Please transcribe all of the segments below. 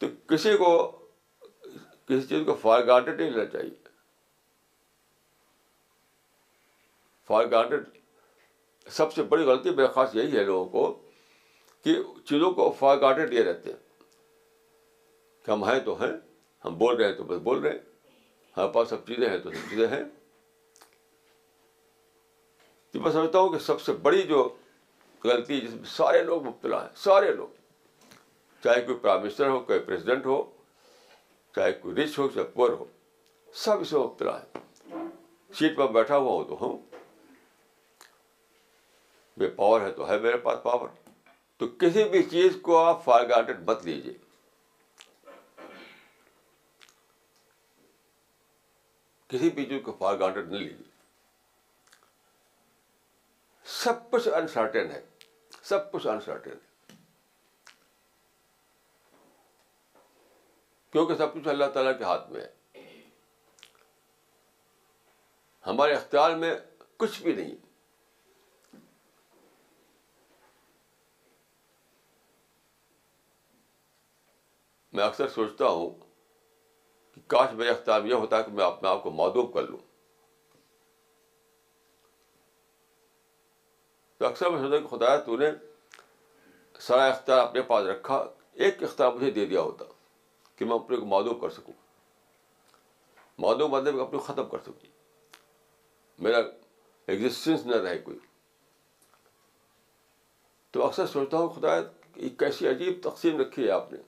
تو کسی کو، کسی چیز کو فار گارڈیڈ نہیں لینا چاہیے۔ فار گارڈیڈ سب سے بڑی غلطی میرے خاص یہی ہے لوگوں کو کہ چیزوں کو فار گارڈیڈ لیے رہتے۔ ہیں کہ ہم ہیں تو ہیں، ہم بول رہے ہیں تو بس بول رہے ہیں۔ ہمارے پاس سب چیزیں ہیں تو سب چیزیں ہیں۔ تو میں سمجھتا ہوں کہ سب سے بڑی جو غلطی جس میں سارے لوگ مبتلا ہیں، سارے لوگ۔ چاہے کوئی پرائم منسٹر ہو، کوئی پریزیڈنٹ ہو، چاہے کوئی رچ ہو، چاہے پور ہو، سب اس میں مبتلا ہے۔ سیٹ پر بیٹھا ہوا ہوں تو ہوں۔ بے پاور ہے تو ہے میرے پاس پاور تو کسی بھی چیز کو آپ فار گارڈیڈ مت لیجیے کسی بھی چیز کو فار گارڈیڈ نہیں لیجیے سب کچھ انسرٹن ہے۔ سب کچھ انسرٹن ہے۔ کیونکہ سب کچھ اللہ تعالیٰ کے ہاتھ میں ہے۔ ہمارے اختیار میں کچھ بھی نہیں۔ میں اکثر سوچتا ہوں کہ کاش میرے اختیار یہ ہوتا کہ میں اپنے آپ کو معدوم کر لوں۔ تو اکثر میں سوچتا کہ خدا تو نے سارا اختیار اپنے پاس رکھا، ایک اختیار مجھے دے دیا ہوتا۔ کہ میں اپنے کو معدوم کر سکوں۔ معدوم مطلب اپنے ختم کر سکوں۔ میرا ایگزسٹنس نہ رہے کوئی۔ تو اکثر سوچتا ہوں خدا ایک کیسی عجیب تقسیم رکھی ہے آپ نے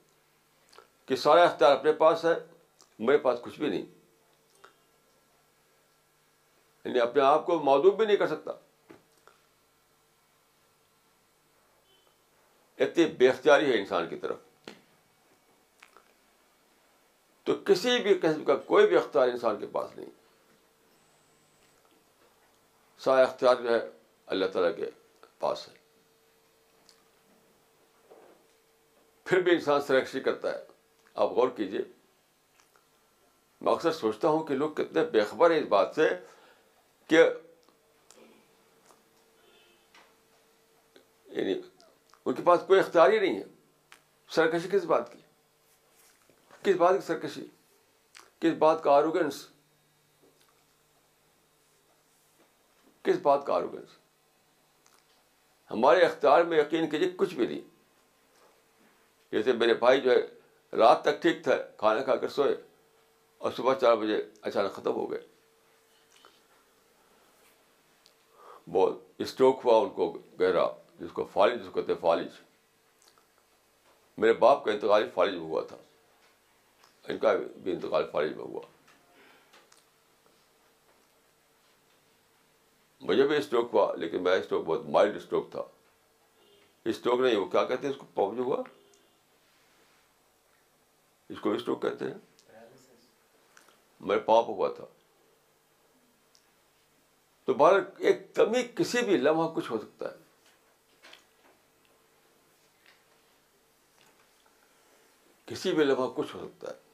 کہ سارا اختیار اپنے پاس ہے، میرے پاس کچھ بھی نہیں۔ یعنی اپنے آپ کو معدوم بھی نہیں کر سکتا۔ اتنی بے اختیاری ہے انسان کی طرف تو کسی بھی قسم کا کوئی بھی اختیار انسان کے پاس نہیں۔ سارا اختیار جو ہے اللہ تعالیٰ کے پاس ہے۔ پھر بھی انسان سرکشی کرتا ہے۔ آپ غور کیجیے۔ میں اکثر سوچتا ہوں کہ لوگ کتنے بے خبر ہیں اس بات سے کہ یعنی ان کے پاس کوئی اختیار ہی نہیں ہے۔ سرکشی کس بات کی؟ کس بات کی سرکشی؟ کس بات کا آروگنس کس بات کا آروگنس ہمارے اختیار میں یقین کیجیے کچھ بھی نہیں۔ جیسے میرے بھائی جو ہے، رات تک ٹھیک تھا، کھانا کھا کر سوئے اور صبح چار بجے اچانک ختم ہو گئے۔ بہت اسٹروک ہوا ان کو گہرا، جس کو فالج، جس کو کہتے فالج۔ میرے باپ کا انتقال فالج میں ہوا تھا۔ ان کا بھی انتقال فالج میں ہوا مجھے بھی اسٹروک ہوا لیکن میرا اسٹروک بہت مائلڈ اسٹروک تھا اسٹروک نہیں وہ کیا کہتے ہیں اس کو پاؤ ہوا اس کو اسٹروک کہتے ہیں میرے پاؤں پہ ہوا تھا تو بار ایک کمی کسی بھی لمحہ کچھ ہو سکتا ہے کسی بھی لمحہ کچھ ہو سکتا ہے